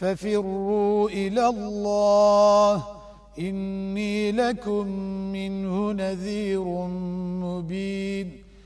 ففروا إلى الله إني لكم منه نذير مبين